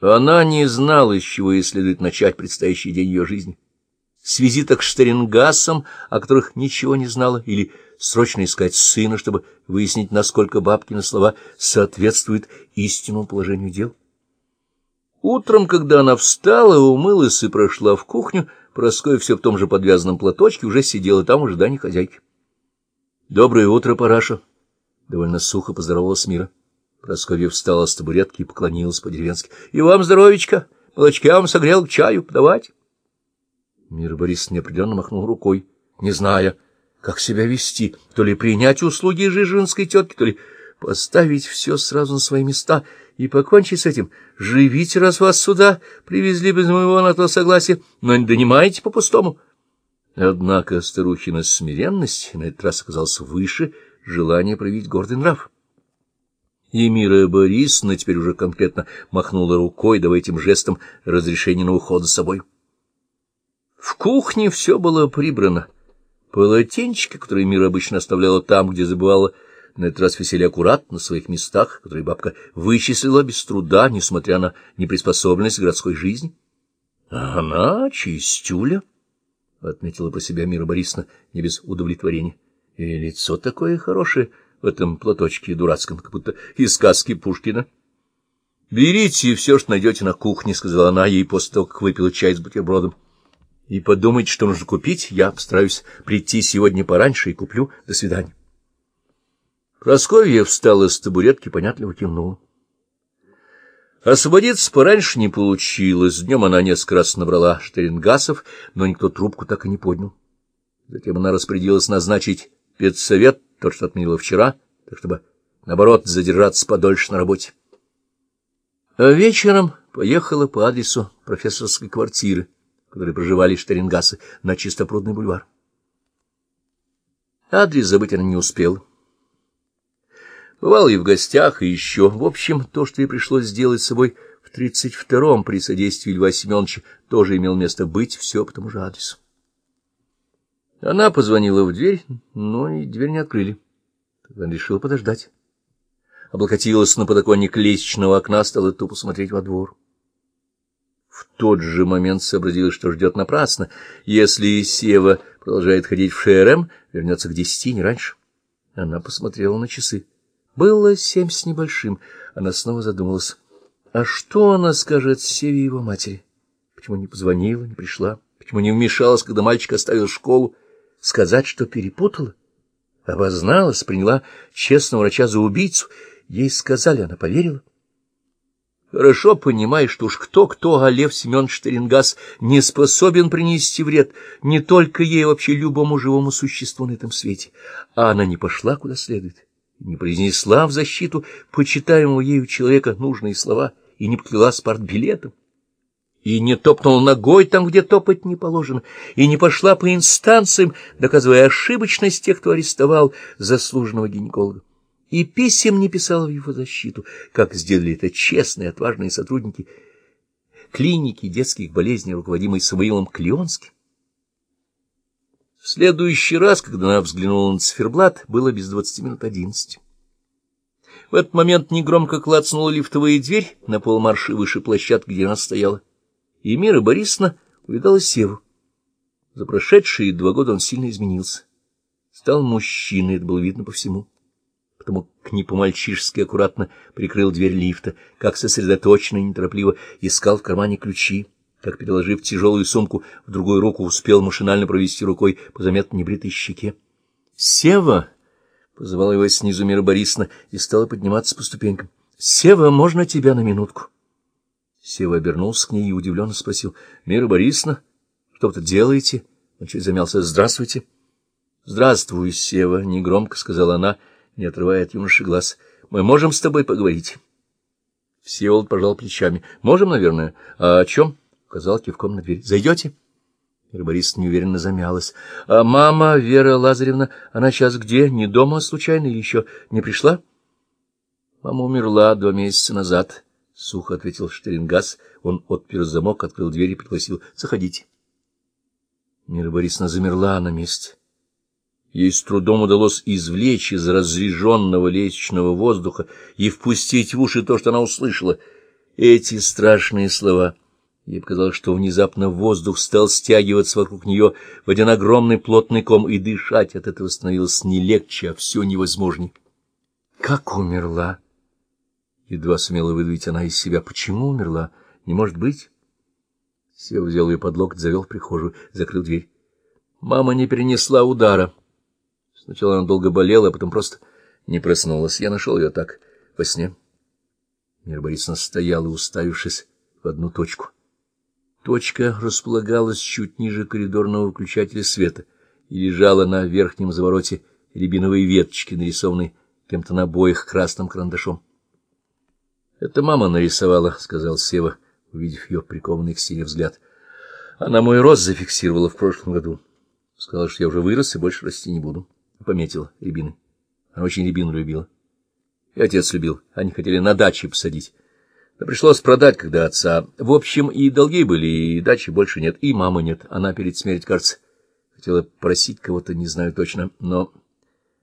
Она не знала, с чего ей следует начать предстоящий день ее жизни. С визита к Штерингасам, о которых ничего не знала, или срочно искать сына, чтобы выяснить, насколько бабкины слова соответствуют истинному положению дел. Утром, когда она встала, умылась и прошла в кухню, Прасковья все в том же подвязанном платочке уже сидела там в ожидании хозяйки. — Доброе утро, Параша! — довольно сухо поздоровалась Мира. Прасковья встала с табуретки и поклонилась по-деревенски. — И вам здоровечка! Молочка вам согрел к чаю подавать. Мира Борис неопределенно махнул рукой, не зная, как себя вести, то ли принять услуги жижинской тетки, то ли поставить все сразу на свои места и покончить с этим. Живите, раз вас сюда привезли без моего на то согласия, но не донимайте по-пустому. Однако старухина смиренность на этот раз оказалась выше желания проявить гордый нрав. Емира Борисовна теперь уже конкретно махнула рукой, давая этим жестом разрешение на уход за собой. В кухне все было прибрано. Полотенчики, которые Мира обычно оставляла там, где забывала, на этот раз висели аккуратно на своих местах, которые бабка вычислила без труда, несмотря на неприспособленность городской жизни. — она чистюля, — отметила про себя Мира Борисовна, не без удовлетворения. — И лицо такое хорошее в этом платочке дурацком, как будто из сказки Пушкина. — Берите все, что найдете на кухне, — сказала она ей после того, как выпила чай с бутербродом. — И подумайте, что нужно купить. Я постараюсь прийти сегодня пораньше и куплю. До свидания. Прасковья встала с табуретки, понятливо кивнула. Освободиться пораньше не получилось. Днем она несколько раз набрала штерингасов, но никто трубку так и не поднял. Затем она распорядилась назначить педсовет, тот, что отменила вчера, так чтобы, наоборот, задержаться подольше на работе. А вечером поехала по адресу профессорской квартиры, в которой проживали штерингасы, на Чистопрудный бульвар. Адрес забыть она не успела. Бывал и в гостях, и еще. В общем, то, что ей пришлось сделать с собой в тридцать втором при содействии Льва Семеновича, тоже имел место быть, все по тому же адресу. Она позвонила в дверь, но и дверь не открыли. Тогда она решила подождать. Облокотилась на подоконник лестничного окна, стала тупо смотреть во двор. В тот же момент сообразила, что ждет напрасно. Если Сева продолжает ходить в ШРМ, вернется к десяти, не раньше. Она посмотрела на часы. Было семь с небольшим. Она снова задумалась. А что она скажет Севе его матери? Почему не позвонила, не пришла? Почему не вмешалась, когда мальчик оставил школу? Сказать, что перепутала? Обозналась, приняла честного врача за убийцу. Ей сказали, она поверила. Хорошо понимаешь, что уж кто-кто, а Лев Семенович Штерингас не способен принести вред не только ей, а вообще любому живому существу на этом свете. А она не пошла куда следует не произнесла в защиту почитаемого ею человека нужные слова и не покляла спортбилетом, и не топнула ногой там, где топать не положено, и не пошла по инстанциям, доказывая ошибочность тех, кто арестовал заслуженного гинеколога, и писем не писала в его защиту, как сделали это честные, отважные сотрудники клиники детских болезней, руководимой Самуилом Клеонским. В следующий раз, когда она взглянула на циферблат, было без двадцати минут одиннадцать. В этот момент негромко клацнула лифтовая дверь на полмарши выше площадки, где она стояла, и Мира Борисовна увидала Севу. За прошедшие два года он сильно изменился. Стал мужчиной, это было видно по всему. Потому к ней по-мальчишески аккуратно прикрыл дверь лифта, как сосредоточенно и неторопливо искал в кармане ключи как, переложив тяжелую сумку в другую руку, успел машинально провести рукой по заметно небритой щеке. — Сева! — позвала его снизу Мира Борисовна и стала подниматься по ступенькам. — Сева, можно тебя на минутку? Сева обернулся к ней и удивленно спросил. — Мира Борисовна, что вы тут делаете? Он чуть замялся. — Здравствуйте. — Здравствуй, Сева, — негромко сказала она, не отрывая от юноши глаз. — Мы можем с тобой поговорить? Всеволод пожал плечами. — Можем, наверное. А о чем? — указал кивком на дверь. — Зайдете? Вера Борисовна неуверенно замялась. — А мама, Вера Лазаревна, она сейчас где? Не дома случайно еще не пришла? — Мама умерла два месяца назад, — сухо ответил Штерингас. Он отпер замок, открыл дверь и пригласил. — Заходите. Мира Борисовна замерла на месте. Ей с трудом удалось извлечь из разреженного лестничного воздуха и впустить в уши то, что она услышала — Эти страшные слова. Ей показалось, что внезапно воздух стал стягиваться вокруг нее в один огромный плотный ком, и дышать от этого становилось не легче, а все невозможней. Как умерла? Едва сумела выдавить она из себя. Почему умерла? Не может быть. Сев взял ее под локоть, завел в прихожую, закрыл дверь. Мама не перенесла удара. Сначала она долго болела, а потом просто не проснулась. Я нашел ее так, во сне. Мира Борисовна стояла, уставившись в одну точку. Точка располагалась чуть ниже коридорного выключателя света и лежала на верхнем завороте рябиновой веточки, нарисованной кем-то на обоих красным карандашом. — Это мама нарисовала, — сказал Сева, увидев ее прикованный к стене взгляд. — Она мой рост зафиксировала в прошлом году. Сказала, что я уже вырос и больше расти не буду. Пометила рябины. Она очень рябину любила. И отец любил. Они хотели на даче посадить. Да пришлось продать, когда отца... В общем, и долги были, и дачи больше нет, и мамы нет. Она перед смертью, кажется, хотела просить кого-то, не знаю точно, но...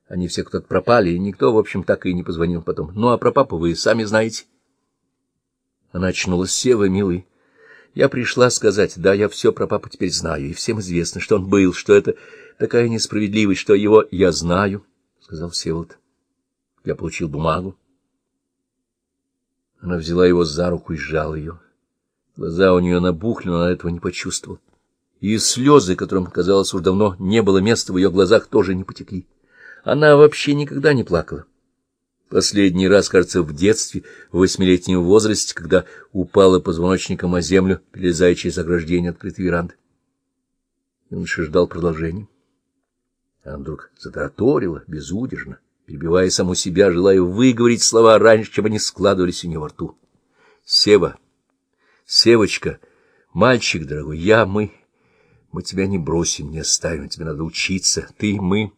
Они все кто-то пропали, и никто, в общем, так и не позвонил потом. Ну, а про папу вы сами знаете. Она очнулась. Сева, милый. Я пришла сказать, да, я все про папу теперь знаю, и всем известно, что он был, что это такая несправедливость, что его... Я знаю, — сказал Всеволод. Я получил бумагу. Она взяла его за руку и сжала ее. Глаза у нее набухли, но она этого не почувствовала. И слезы, которым, казалось, уж давно не было места в ее глазах, тоже не потекли. Она вообще никогда не плакала. Последний раз, кажется, в детстве, в восьмилетнем возрасте, когда упала позвоночником о землю, перелезая через ограждение открытой веранды. Юноша ждал продолжения. Она вдруг затараторила безудержно, перебивая саму себя, желая выговорить слова раньше, чем они складывались у нее во рту. — Сева, Севочка, мальчик дорогой, я, мы, мы тебя не бросим, не оставим, тебе надо учиться, ты, мы...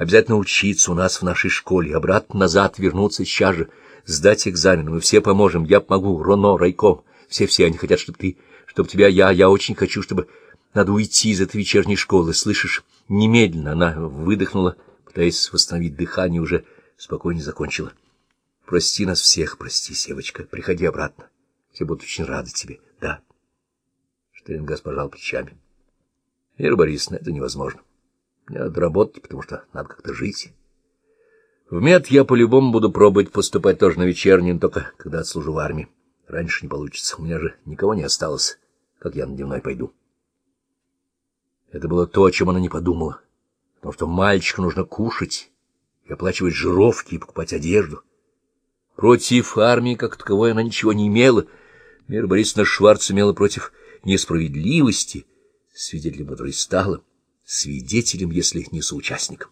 Обязательно учиться у нас в нашей школе, обратно-назад вернуться сейчас же, сдать экзамен. Мы все поможем, я помогу, Роно, Райком. Все-все, они хотят, чтобы ты, чтобы тебя я, я очень хочу, чтобы... Надо уйти из этой вечерней школы, слышишь? Немедленно она выдохнула, пытаясь восстановить дыхание, уже спокойно закончила. Прости нас всех, прости, Севочка, приходи обратно. Все будут очень рады тебе, да. Штерингас пожал плечами. Ира Борисовна, это невозможно. Мне надо работать, потому что надо как-то жить. В мед я по-любому буду пробовать поступать тоже на вечерний, только когда отслужу в армии. Раньше не получится, у меня же никого не осталось, как я на дневной пойду. Это было то, о чем она не подумала, потому что мальчику нужно кушать и оплачивать жировки и покупать одежду. Против армии как таковой она ничего не имела. Мира Борисовна Шварц имела против несправедливости, свидетелем которой стала свидетелем, если не соучастником.